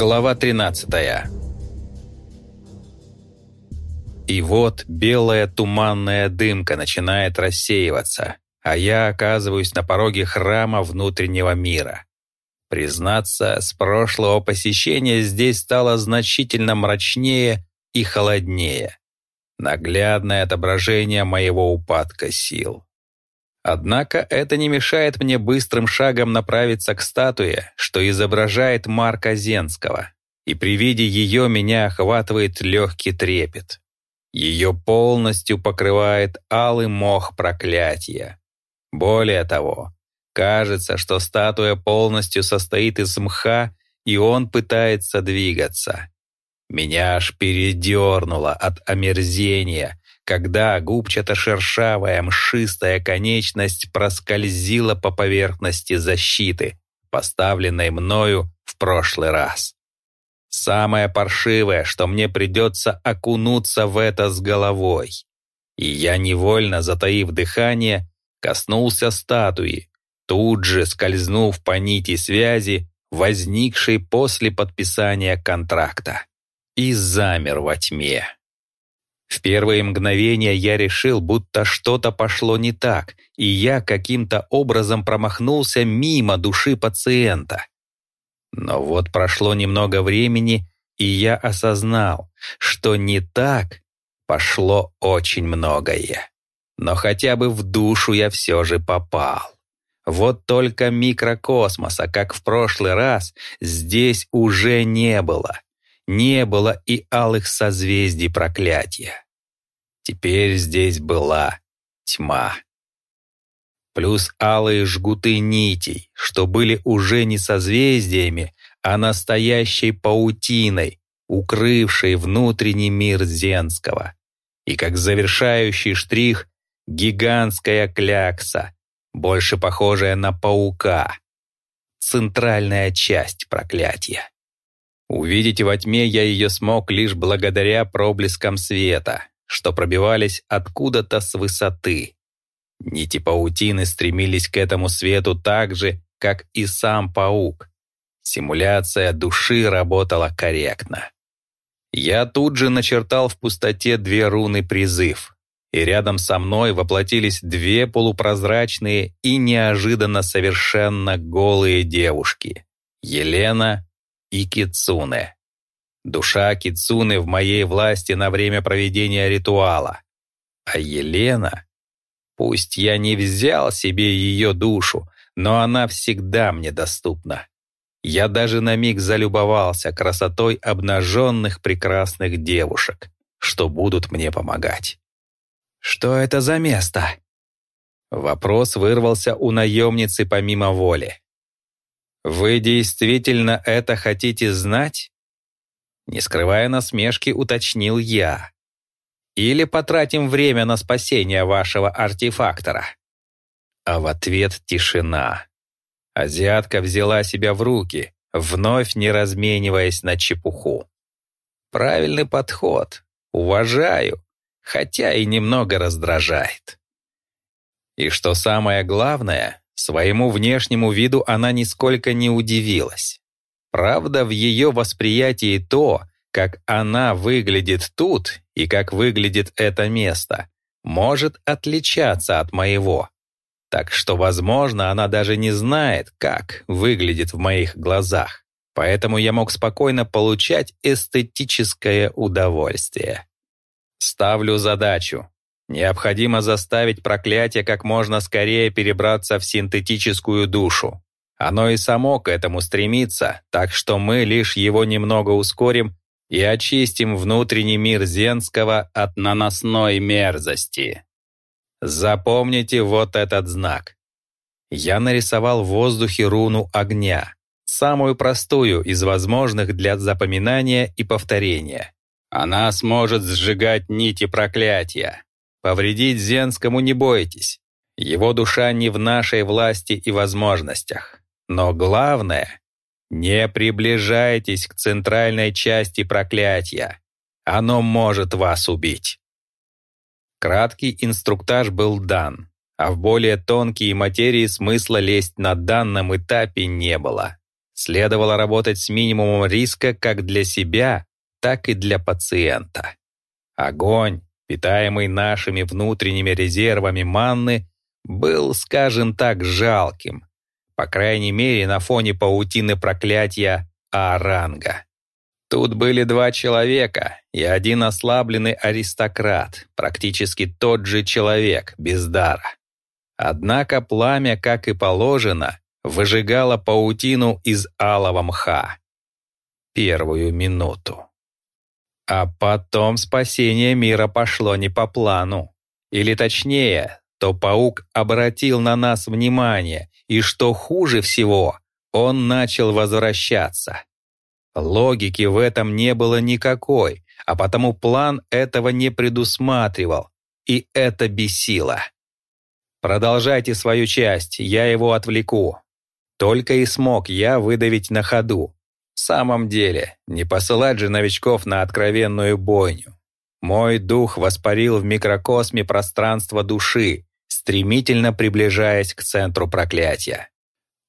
Глава 13 И вот белая туманная дымка начинает рассеиваться, а я оказываюсь на пороге храма внутреннего мира. Признаться, с прошлого посещения здесь стало значительно мрачнее и холоднее. Наглядное отображение моего упадка сил. Однако это не мешает мне быстрым шагом направиться к статуе, что изображает Марка Зенского, и при виде ее меня охватывает легкий трепет. Ее полностью покрывает алый мох проклятия. Более того, кажется, что статуя полностью состоит из мха, и он пытается двигаться. Меня аж передернуло от омерзения, когда губчато-шершавая мшистая конечность проскользила по поверхности защиты, поставленной мною в прошлый раз. Самое паршивое, что мне придется окунуться в это с головой. И я невольно, затаив дыхание, коснулся статуи, тут же скользнув по нити связи, возникшей после подписания контракта, и замер во тьме. В первые мгновения я решил, будто что-то пошло не так, и я каким-то образом промахнулся мимо души пациента. Но вот прошло немного времени, и я осознал, что не так пошло очень многое. Но хотя бы в душу я все же попал. Вот только микрокосмоса, как в прошлый раз, здесь уже не было не было и алых созвездий проклятия. Теперь здесь была тьма. Плюс алые жгуты нитей, что были уже не созвездиями, а настоящей паутиной, укрывшей внутренний мир Зенского. И как завершающий штрих — гигантская клякса, больше похожая на паука. Центральная часть проклятия. Увидеть во тьме я ее смог лишь благодаря проблескам света, что пробивались откуда-то с высоты. Нити паутины стремились к этому свету так же, как и сам паук. Симуляция души работала корректно. Я тут же начертал в пустоте две руны призыв, и рядом со мной воплотились две полупрозрачные и неожиданно совершенно голые девушки — Елена и Кицуне. Душа Кицуны в моей власти на время проведения ритуала. А Елена... Пусть я не взял себе ее душу, но она всегда мне доступна. Я даже на миг залюбовался красотой обнаженных прекрасных девушек, что будут мне помогать. «Что это за место?» Вопрос вырвался у наемницы помимо воли. «Вы действительно это хотите знать?» Не скрывая насмешки, уточнил я. «Или потратим время на спасение вашего артефактора?» А в ответ тишина. Азиатка взяла себя в руки, вновь не размениваясь на чепуху. Правильный подход. Уважаю, хотя и немного раздражает. И что самое главное, Своему внешнему виду она нисколько не удивилась. Правда, в ее восприятии то, как она выглядит тут и как выглядит это место, может отличаться от моего. Так что, возможно, она даже не знает, как выглядит в моих глазах. Поэтому я мог спокойно получать эстетическое удовольствие. Ставлю задачу Необходимо заставить проклятие как можно скорее перебраться в синтетическую душу. Оно и само к этому стремится, так что мы лишь его немного ускорим и очистим внутренний мир Зенского от наносной мерзости. Запомните вот этот знак. Я нарисовал в воздухе руну огня, самую простую из возможных для запоминания и повторения. Она сможет сжигать нити проклятия, Повредить Зенскому не бойтесь. Его душа не в нашей власти и возможностях. Но главное, не приближайтесь к центральной части проклятия. Оно может вас убить. Краткий инструктаж был дан, а в более тонкие материи смысла лезть на данном этапе не было. Следовало работать с минимумом риска как для себя, так и для пациента. Огонь, питаемый нашими внутренними резервами манны, был, скажем так, жалким, по крайней мере, на фоне паутины проклятия Аранга. Тут были два человека и один ослабленный аристократ, практически тот же человек, без дара. Однако пламя, как и положено, выжигало паутину из алого мха. Первую минуту. А потом спасение мира пошло не по плану. Или точнее, то паук обратил на нас внимание, и что хуже всего, он начал возвращаться. Логики в этом не было никакой, а потому план этого не предусматривал, и это бесило. «Продолжайте свою часть, я его отвлеку». Только и смог я выдавить на ходу. В самом деле, не посылать же новичков на откровенную бойню. Мой дух воспарил в микрокосме пространства души, стремительно приближаясь к центру проклятия.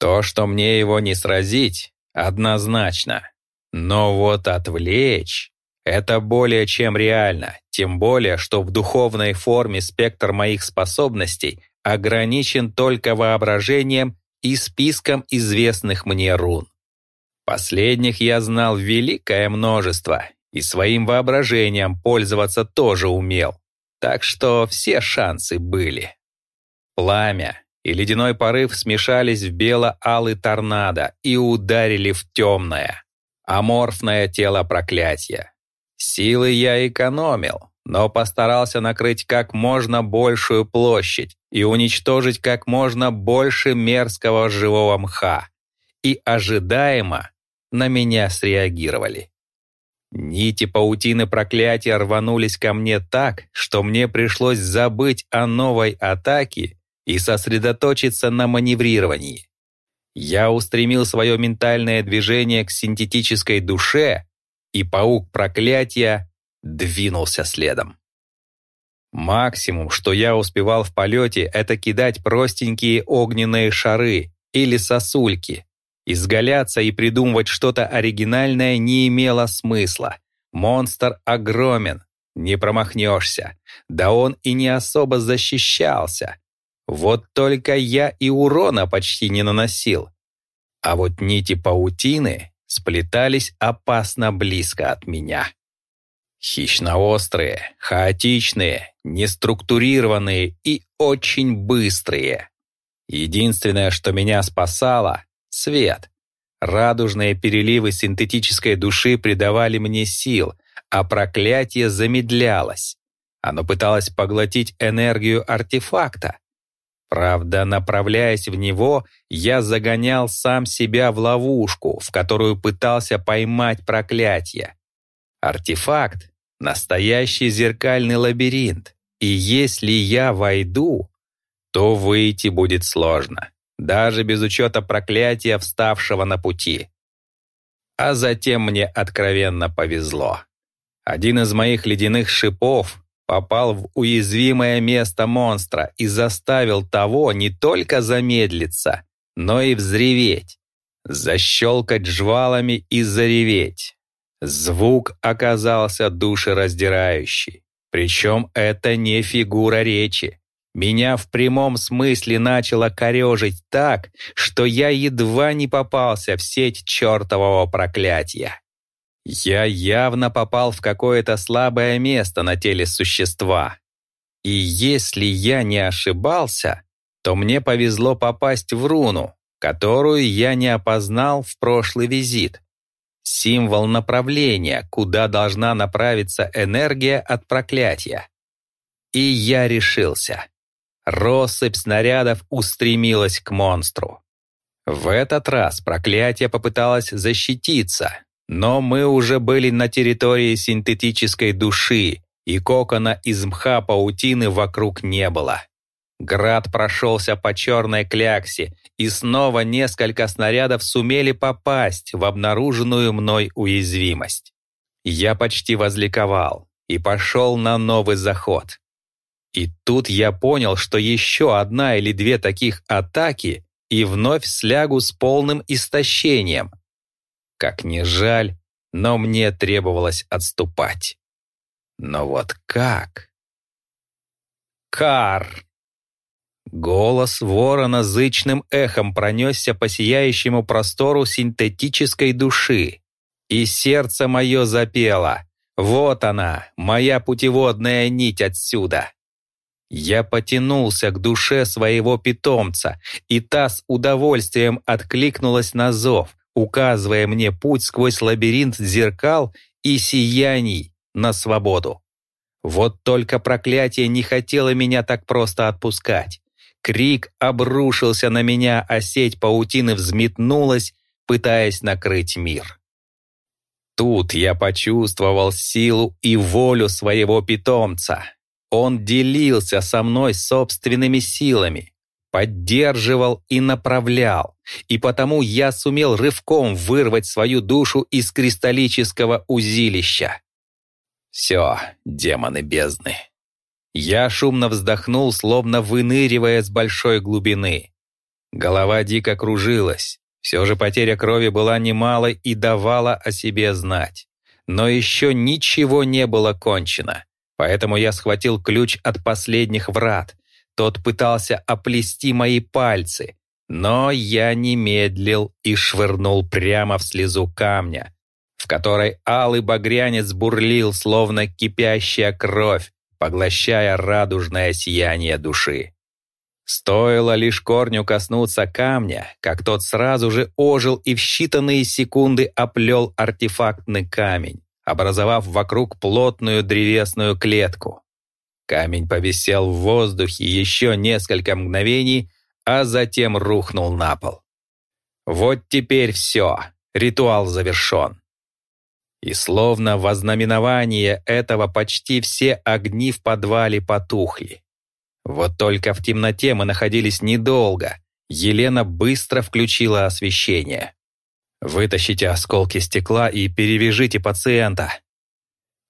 То, что мне его не сразить, однозначно. Но вот отвлечь — это более чем реально, тем более, что в духовной форме спектр моих способностей ограничен только воображением и списком известных мне рун. Последних я знал великое множество, и своим воображением пользоваться тоже умел, так что все шансы были. Пламя и ледяной порыв смешались в бело-алый торнадо и ударили в темное, аморфное тело проклятия. Силы я экономил, но постарался накрыть как можно большую площадь и уничтожить как можно больше мерзкого живого мха. И ожидаемо на меня среагировали. Нити паутины проклятия рванулись ко мне так, что мне пришлось забыть о новой атаке и сосредоточиться на маневрировании. Я устремил свое ментальное движение к синтетической душе, и паук проклятия двинулся следом. Максимум, что я успевал в полете, это кидать простенькие огненные шары или сосульки. Изгаляться и придумывать что-то оригинальное не имело смысла. Монстр огромен, не промахнешься. Да он и не особо защищался. Вот только я и урона почти не наносил. А вот нити паутины сплетались опасно близко от меня. Хищно-острые, хаотичные, неструктурированные и очень быстрые. Единственное, что меня спасало — свет. Радужные переливы синтетической души придавали мне сил, а проклятие замедлялось. Оно пыталось поглотить энергию артефакта, Правда, направляясь в него, я загонял сам себя в ловушку, в которую пытался поймать проклятие. Артефакт — настоящий зеркальный лабиринт, и если я войду, то выйти будет сложно, даже без учета проклятия, вставшего на пути. А затем мне откровенно повезло. Один из моих ледяных шипов попал в уязвимое место монстра и заставил того не только замедлиться, но и взреветь, защелкать жвалами и зареветь. Звук оказался душераздирающий. Причем это не фигура речи. Меня в прямом смысле начало корежить так, что я едва не попался в сеть чертового проклятия. Я явно попал в какое-то слабое место на теле существа. И если я не ошибался, то мне повезло попасть в руну, которую я не опознал в прошлый визит. Символ направления, куда должна направиться энергия от проклятия. И я решился. Россыпь снарядов устремилась к монстру. В этот раз проклятие попыталось защититься, но мы уже были на территории синтетической души, и кокона из мха паутины вокруг не было. Град прошелся по черной кляксе, и снова несколько снарядов сумели попасть в обнаруженную мной уязвимость. Я почти возликовал и пошел на новый заход. И тут я понял, что еще одна или две таких атаки и вновь слягу с полным истощением — Как ни жаль, но мне требовалось отступать. Но вот как? Кар! Голос ворона зычным эхом пронесся по сияющему простору синтетической души. И сердце мое запело. Вот она, моя путеводная нить отсюда. Я потянулся к душе своего питомца, и та с удовольствием откликнулась на зов, указывая мне путь сквозь лабиринт зеркал и сияний на свободу. Вот только проклятие не хотело меня так просто отпускать. Крик обрушился на меня, а сеть паутины взметнулась, пытаясь накрыть мир. Тут я почувствовал силу и волю своего питомца. Он делился со мной собственными силами, поддерживал и направлял, и потому я сумел рывком вырвать свою душу из кристаллического узилища. Все, демоны бездны. Я шумно вздохнул, словно выныривая с большой глубины. Голова дико кружилась. Все же потеря крови была немалой и давала о себе знать. Но еще ничего не было кончено. Поэтому я схватил ключ от последних врат. Тот пытался оплести мои пальцы, но я не медлил и швырнул прямо в слезу камня, в которой алый багрянец бурлил, словно кипящая кровь, поглощая радужное сияние души. Стоило лишь корню коснуться камня, как тот сразу же ожил и в считанные секунды оплел артефактный камень, образовав вокруг плотную древесную клетку. Камень повисел в воздухе еще несколько мгновений, а затем рухнул на пол. Вот теперь все, ритуал завершен. И словно во знаменование этого почти все огни в подвале потухли. Вот только в темноте мы находились недолго. Елена быстро включила освещение. «Вытащите осколки стекла и перевяжите пациента».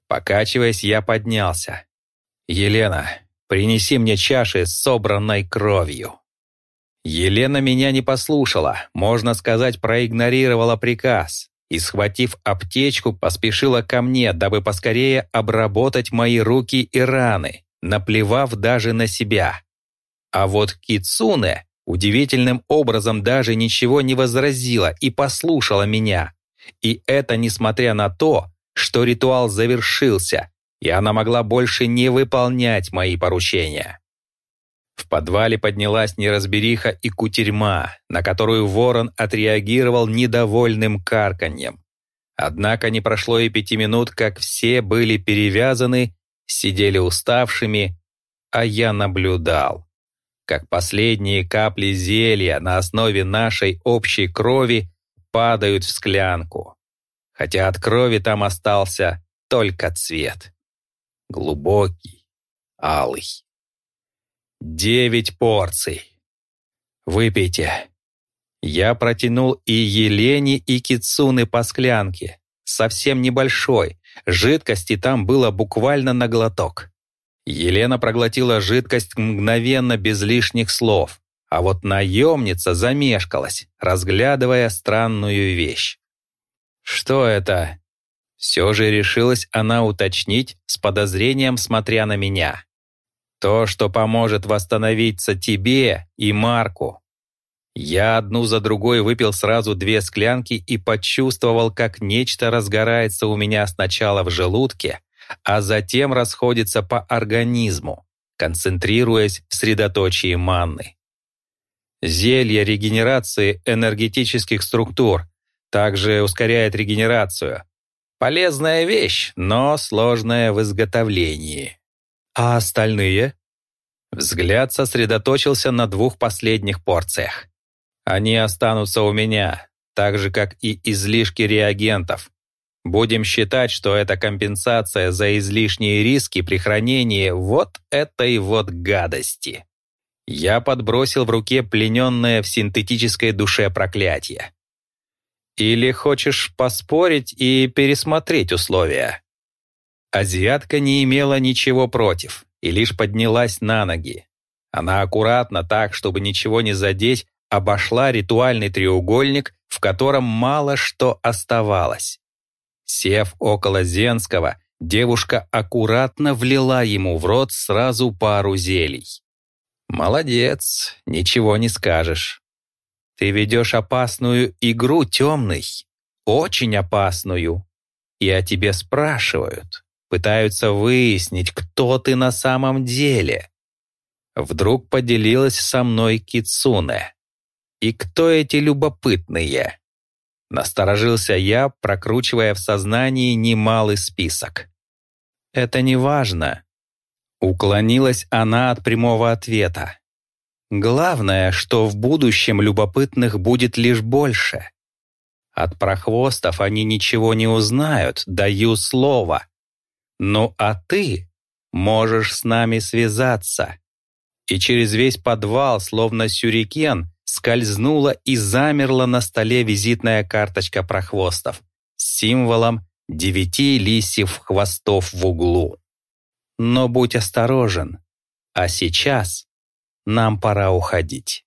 Покачиваясь, я поднялся. «Елена, принеси мне чаши с собранной кровью». Елена меня не послушала, можно сказать, проигнорировала приказ и, схватив аптечку, поспешила ко мне, дабы поскорее обработать мои руки и раны, наплевав даже на себя. А вот Кицуне удивительным образом даже ничего не возразила и послушала меня. И это несмотря на то, что ритуал завершился, и она могла больше не выполнять мои поручения. В подвале поднялась неразбериха и кутерьма, на которую ворон отреагировал недовольным карканьем. Однако не прошло и пяти минут, как все были перевязаны, сидели уставшими, а я наблюдал, как последние капли зелья на основе нашей общей крови падают в склянку, хотя от крови там остался только цвет. Глубокий, алый. Девять порций. Выпейте. Я протянул и Елене, и Кицуны по склянке. Совсем небольшой. Жидкости там было буквально на глоток. Елена проглотила жидкость мгновенно, без лишних слов. А вот наемница замешкалась, разглядывая странную вещь. «Что это?» Все же решилась она уточнить, с подозрением смотря на меня. То, что поможет восстановиться тебе и Марку. Я одну за другой выпил сразу две склянки и почувствовал, как нечто разгорается у меня сначала в желудке, а затем расходится по организму, концентрируясь в средоточии манны. Зелье регенерации энергетических структур также ускоряет регенерацию. Полезная вещь, но сложная в изготовлении. А остальные? Взгляд сосредоточился на двух последних порциях. Они останутся у меня, так же, как и излишки реагентов. Будем считать, что это компенсация за излишние риски при хранении вот этой вот гадости. Я подбросил в руке плененное в синтетической душе проклятие. Или хочешь поспорить и пересмотреть условия? Азиатка не имела ничего против и лишь поднялась на ноги. Она аккуратно, так, чтобы ничего не задеть, обошла ритуальный треугольник, в котором мало что оставалось. Сев около Зенского, девушка аккуратно влила ему в рот сразу пару зелий. «Молодец, ничего не скажешь. Ты ведешь опасную игру, темный, очень опасную. И о тебе спрашивают, пытаются выяснить, кто ты на самом деле». Вдруг поделилась со мной Кицуне. «И кто эти любопытные?» Насторожился я, прокручивая в сознании немалый список. «Это не важно». Уклонилась она от прямого ответа. «Главное, что в будущем любопытных будет лишь больше. От прохвостов они ничего не узнают, даю слово. Ну а ты можешь с нами связаться». И через весь подвал, словно сюрикен, скользнула и замерла на столе визитная карточка прохвостов с символом девяти лисьев хвостов в углу. Но будь осторожен, а сейчас нам пора уходить.